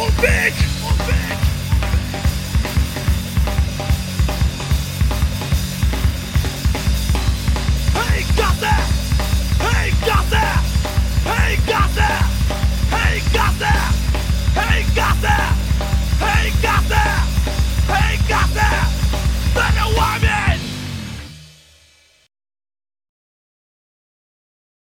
Double bitch!